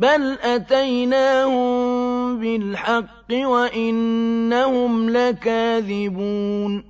بَلْ أَتَيْنَاهُم بِالْحَقِّ وَإِنَّهُمْ لَكَاذِبُونَ